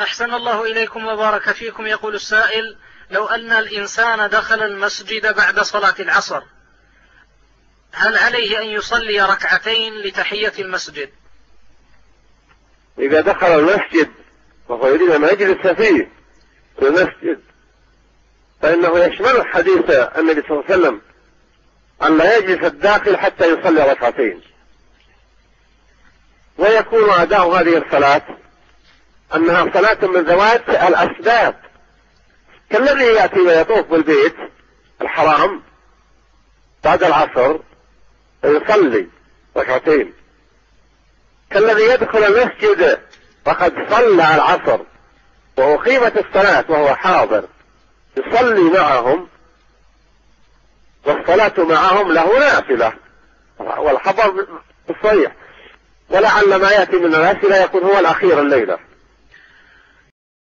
أحسن الله إليكم وبارك فيكم. يقول السائل لو أن الإنسان دخل المسجد بعد صلاة العصر هل عليه أن يصلي ركعتين لتحية المسجد؟ إذا دخل المسجد وهو يريد أن يجلس فيه في المسجد فإنه يشمل حديث النبي صلى الله عليه وسلم أن لا يجلس الداخل حتى يصلي ركعتين. ويكون أداء هذه الصلاة أنها صلاة من ذوات الأسباب. كالذي يأتي ويطوف بالبيت الحرام بعد العصر ويصلي ركعتين. كالذي يدخل المسجد وقد صلى العصر وأقيمت الصلاة وهو حاضر يصلي معهم والصلاة معهم له نافلة. والخبر صحيح. ولعل ما يأتي من الأسئلة يكون هو الأخير الليلة.